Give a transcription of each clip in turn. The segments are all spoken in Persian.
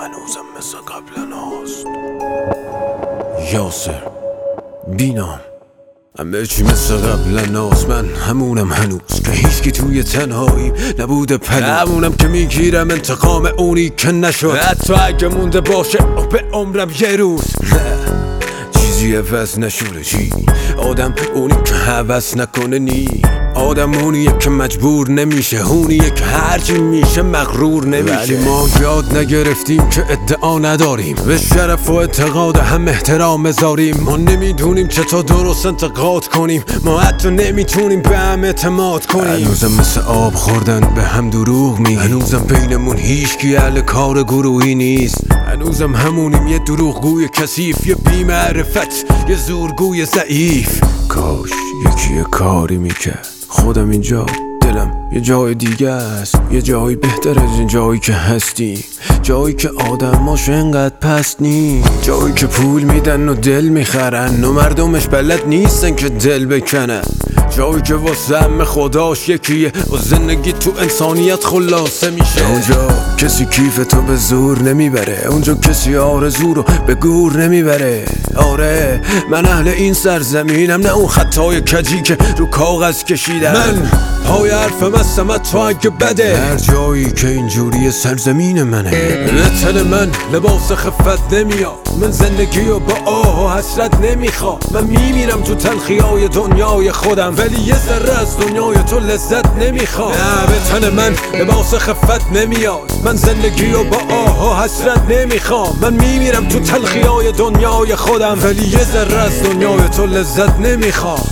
هنوزم مثل قبل ناست یاسر بینام. همه چی مثل قبل ناس من همونم هنوز. که هیچکی توی تنهایی نبوده پلو همونم که می‌گیرم انتقام اونی که نشد. حتی اگه مونده باشه به عمرم یه روز. چیزی عوض نشده چی؟ آدم اونی که حوض نکنه نی. آدم اونیه که مجبور نمیشه اونیه که هرچی میشه مغرور نمیشه. ولی ما یاد نگرفتیم که ادعا نداریم. به شرف و اعتقاد هم احترام مزاریم ما نمی‌دونیم چطور درست انتقاد کنیم. ما حتی نمی‌تونیم به هم اعتماد کنیم. هنوزم مثل آب خوردن به هم دروغ می هنوزم بینمون هیچکی اهل کار گروهی نیست. هنوزم همونیم یه دروغگوی کثیف یه بیمعرفت یه زورگوی ضعیف. کاش یکی کاری می‌کرد. خودم اینجا دلم یه جای دیگه است. یه جایی بهتر از این جایی که هستیم. جایی که آدماش انقدر پست نی جایی که پول میدن و دل می‌خرن و مردمش بلد نیستن که دل بکنن. جایی که واسه همه خداش یکیه. و زندگی تو انسانیت خلاصه میشه. اونجا کسی کیف تو به زور نمی‌بره. اونجا کسی آرزو رو به گور نمی‌بره. آره من اهل این سرزمینم نه اون خطای کجی که رو کاغذ کشیدم. من پای حرفم هستم تو اگه بده. هر جایی که اینجوری سرزمین منه. تن من لباس خفت نمیاد. من زندگی رو با آه و حسرت نمی‌خوام. من میمیرم تو تلخی های دنیای خودم. ولی یه ذره از دنیای تو لذت نمی‌خوام. نه به تن من لباس خفت نمیاد. من زندگی رو با آه و حسرت نمی‌خوام. من میمیرم تو تلخی های دنیای خودم. ولی یه ذره از دنیای تو لذت نمی‌خوام.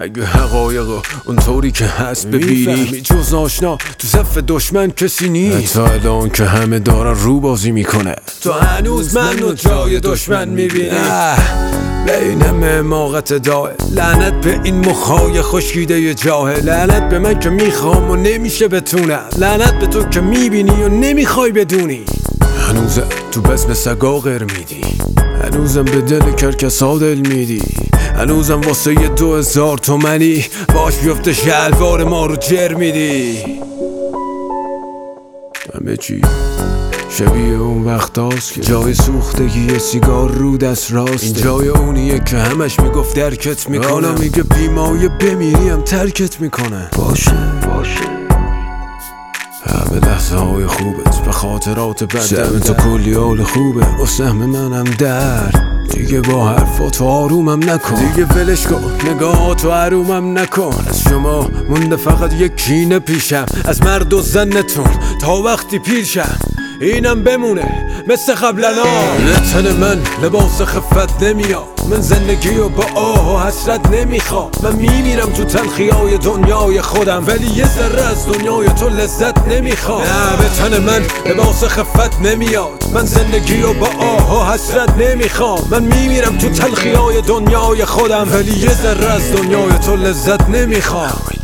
اگه حقایق اونطوری که هست ببینی. جز آشنا تو صف دشمن کسی نیست. تا الان که همه دارن رو بازی می‌کنه. تو هنوز منو جای دشمن می‌بینی. بین حماقت داه لعنت به این مخای خشکیده جاهل لعنت به من که می‌خوام و نمیشه بتونم لعنت به تو که می‌بینی و نمی‌خوای بدونی. هنوز تو بزم سگا غیر میدی هنوزم به دل کرکسا دل میدی هنوزم واسه یه دو هزار تومنی باش بیفته شلوار ما رو جر میدی. همه چی شبیه اون وقت هاست که جای سوختگی یه سیگار رو دست راست. این جای اونیه که همش می‌گفت درکت می‌کنه میگه بیمایه بمیریم ترکت می‌کنه. باشه باشه. لحظه های خوبت. به خاطرات بد تو کلی حال خوبه. و سهم منم در دیگه با حرفات آرومم نکن. دیگه ولش کن. نگاهاتو حرومم نکن. از شما مونده فقط یک کینه پیشم. از مرد و زنتون تا وقتی پیرشم. اینم بمونه مثل قبلا تن من لباس خفت نمیاد من زندگی رو با آه و حسرت نمی‌خوام. من میمیرم تو تلخی های دنیای خودم ولی یه ذره از دنیای تو لذت نمی‌خوام. نه به تن من لباس خفت نمیاد من زندگی رو با آه و حسرت نمی‌خوام. من میمیرم تو تلخی های دنیای خودم ولی یه ذره از دنیای تو لذت نمی‌خوام.